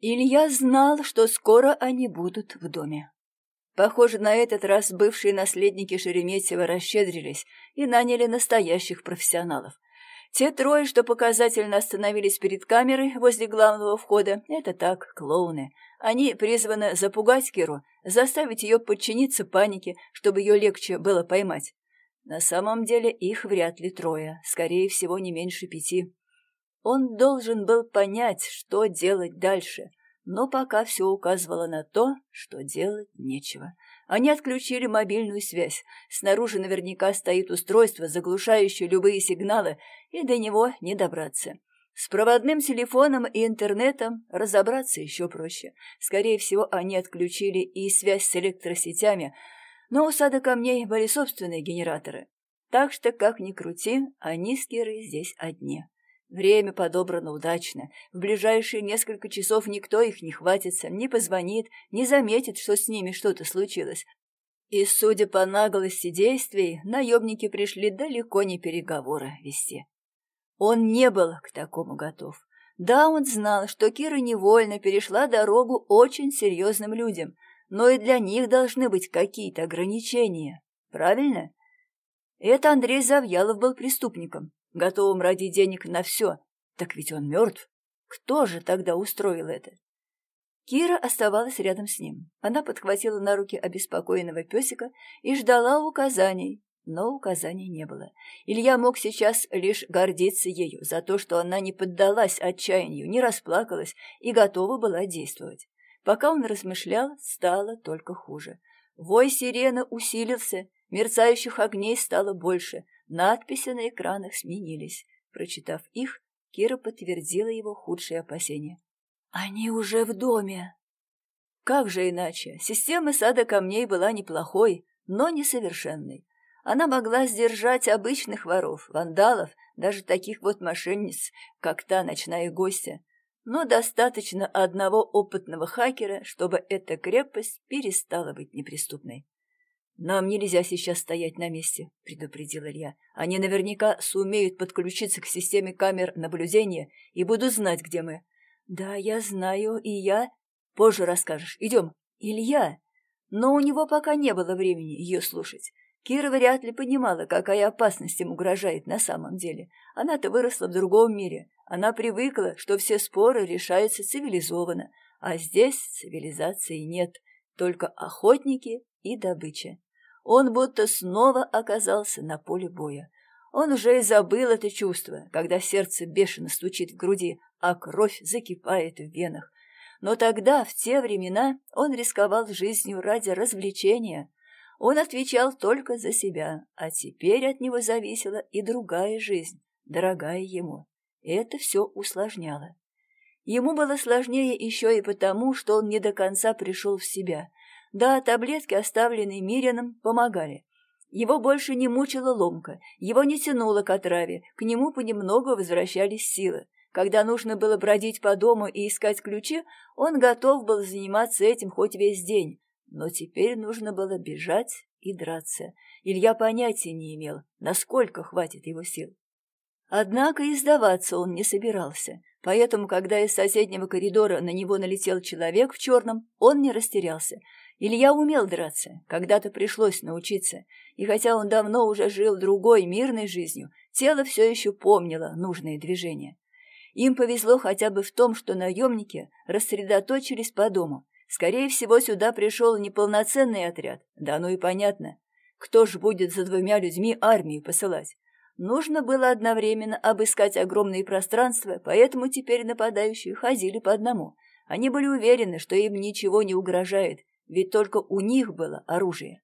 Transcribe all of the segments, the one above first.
Илья знал, что скоро они будут в доме. Похоже, на этот раз бывшие наследники Шереметьева расщедрились и наняли настоящих профессионалов. Те трое, что показательно остановились перед камерой возле главного входа, это так, клоуны. Они призваны запугать Киру, заставить ее подчиниться панике, чтобы ее легче было поймать. На самом деле их вряд ли трое, скорее всего, не меньше пяти. Он должен был понять, что делать дальше, но пока все указывало на то, что делать нечего. Они отключили мобильную связь. Снаружи наверняка стоит устройство, заглушающее любые сигналы, и до него не добраться. С проводным телефоном и интернетом разобраться еще проще. Скорее всего, они отключили и связь с электросетями, но у сада камней были собственные генераторы. Так что, как ни крути, они с Кирой здесь одни. Время подобрано удачно. В ближайшие несколько часов никто их не хватится, не позвонит, не заметит, что с ними что-то случилось. И, судя по наглости действий, наемники пришли далеко не переговоры вести. Он не был к такому готов. Да, он знал, что Кира невольно перешла дорогу очень серьезным людям, но и для них должны быть какие-то ограничения. Правильно? Это Андрей Завьялов был преступником, готовым ради денег на все. Так ведь он мертв. Кто же тогда устроил это? Кира оставалась рядом с ним. Она подхватила на руки обеспокоенного песика и ждала указаний, но указаний не было. Илья мог сейчас лишь гордиться ею за то, что она не поддалась отчаянию, не расплакалась и готова была действовать. Пока он размышлял, стало только хуже. Вой сирены усилился, мерцающих огней стало больше, Надписи на экранах сменились. Прочитав их, Кира подтвердила его худшие опасения. «Они уже в доме!» Как же иначе? Система сада камней была неплохой, но несовершенной. Она могла сдержать обычных воров, вандалов, даже таких вот мошенниц, как та ночная гостья. Но достаточно одного опытного хакера, чтобы эта крепость перестала быть неприступной. «Нам нельзя сейчас стоять на месте», — предупредил Илья. «Они наверняка сумеют подключиться к системе камер наблюдения и будут знать, где мы». «Да, я знаю, и я...» «Позже расскажешь. Идем». «Илья!» Но у него пока не было времени ее слушать. Кира вряд ли понимала, какая опасность им угрожает на самом деле. Она-то выросла в другом мире. Она привыкла, что все споры решаются цивилизованно. А здесь цивилизации нет, только охотники и добыча. Он будто снова оказался на поле боя. Он уже и забыл это чувство, когда сердце бешено стучит в груди, а кровь закипает в венах. Но тогда, в те времена, он рисковал жизнью ради развлечения. Он отвечал только за себя, а теперь от него зависела и другая жизнь, дорогая ему. Это все усложняло. Ему было сложнее еще и потому, что он не до конца пришел в себя, да, таблетки, оставленные Мирином, помогали. Его больше не мучила ломка, его не тянуло к отраве, к нему понемногу возвращались силы. Когда нужно было бродить по дому и искать ключи, он готов был заниматься этим хоть весь день. Но теперь нужно было бежать и драться. Илья понятия не имел, насколько хватит его сил. Однако и сдаваться он не собирался, поэтому, когда из соседнего коридора на него налетел человек в черном, он не растерялся. Илья умел драться, когда-то пришлось научиться, и хотя он давно уже жил другой мирной жизнью, тело все еще помнило нужные движения. Им повезло хотя бы в том, что наемники рассредоточились по дому. Скорее всего, сюда пришел неполноценный отряд, да ну и понятно. Кто ж будет за двумя людьми армию посылать? Нужно было одновременно обыскать огромные пространства, поэтому теперь нападающие ходили по одному. Они были уверены, что им ничего не угрожает, ведь только у них было оружие.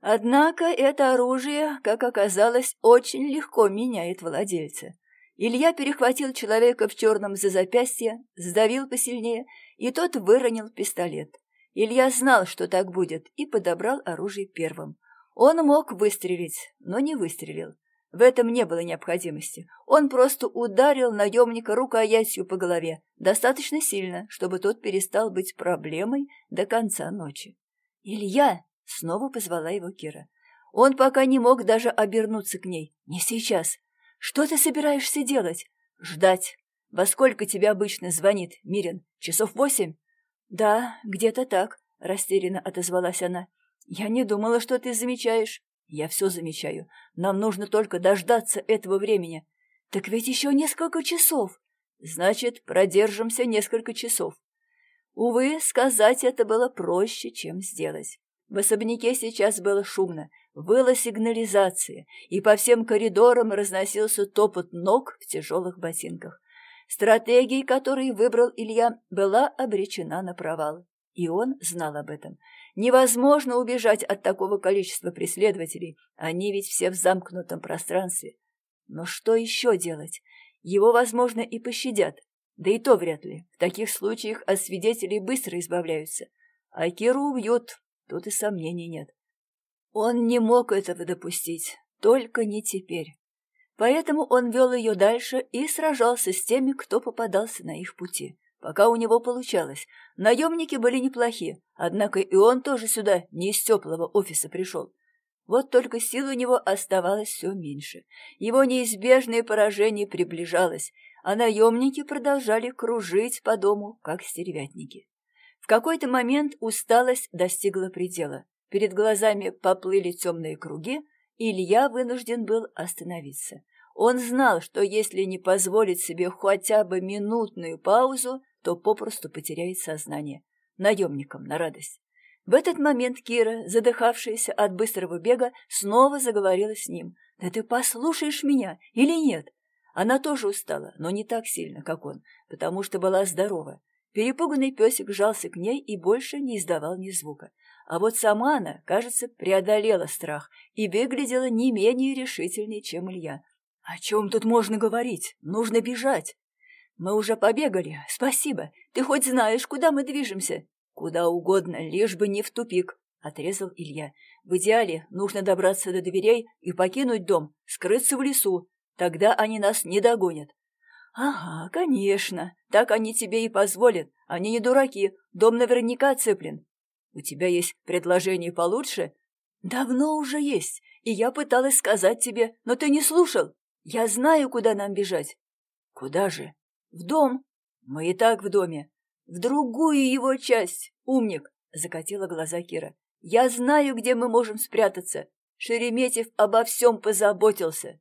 Однако это оружие, как оказалось, очень легко меняет владельца. Илья перехватил человека в черном за запястье, сдавил посильнее, и тот выронил пистолет. Илья знал, что так будет, и подобрал оружие первым. Он мог выстрелить, но не выстрелил. В этом не было необходимости. Он просто ударил наемника рукоятью по голове, достаточно сильно, чтобы тот перестал быть проблемой до конца ночи. «Илья!» — снова позвала его Кира. Он пока не мог даже обернуться к ней. «Не сейчас. Что ты собираешься делать?» «Ждать. Во сколько тебе обычно звонит Мирин? Часов восемь?» «Да, где-то так», — растерянно отозвалась она. «Я не думала, что ты замечаешь». «Я все замечаю. Нам нужно только дождаться этого времени». «Так ведь еще несколько часов». «Значит, продержимся несколько часов». Увы, сказать это было проще, чем сделать. В особняке сейчас было шумно, выла сигнализация, и по всем коридорам разносился топот ног в тяжелых ботинках. Стратегия, которую выбрал Илья, была обречена на провал. И он знал об этом. Невозможно убежать от такого количества преследователей, они ведь все в замкнутом пространстве. Но что еще делать? Его, возможно, и пощадят. Да и то вряд ли. В таких случаях от свидетелей быстро избавляются. А Киру убьют, тут и сомнений нет. Он не мог этого допустить, только не теперь. Поэтому он вел ее дальше и сражался с теми, кто попадался на их пути. Пока у него получалось. Наемники были неплохи, однако и он тоже сюда не из теплого офиса пришел. Вот только сил у него оставалось все меньше. Его неизбежное поражение приближалось, а наемники продолжали кружить по дому, как стервятники. В какой-то момент усталость достигла предела. Перед глазами поплыли темные круги, Илья вынужден был остановиться. Он знал, что если не позволить себе хотя бы минутную паузу, то попросту потеряет сознание. Наемникам на радость. В этот момент Кира, задыхавшаяся от быстрого бега, снова заговорила с ним. «Да ты послушаешь меня или нет?» Она тоже устала, но не так сильно, как он, потому что была здорова. Перепуганный песик жался к ней и больше не издавал ни звука. А вот сама она, кажется, преодолела страх и выглядела не менее решительной, чем Илья. «О чем тут можно говорить? Нужно бежать!» «Мы уже побегали. Спасибо. Ты хоть знаешь, куда мы движемся?» «Куда угодно, лишь бы не в тупик», — отрезал Илья. «В идеале нужно добраться до дверей и покинуть дом, скрыться в лесу. Тогда они нас не догонят». «Ага, конечно. Так они тебе и позволят. Они не дураки. Дом наверняка цеплен. У тебя есть предложение получше?» «Давно уже есть, и я пыталась сказать тебе, но ты не слушал. Я знаю, куда нам бежать». «Куда же?» «В дом. Мы и так в доме. В другую его часть, умник!» — закатила глаза Кира. «Я знаю, где мы можем спрятаться. Шереметьев обо всем позаботился».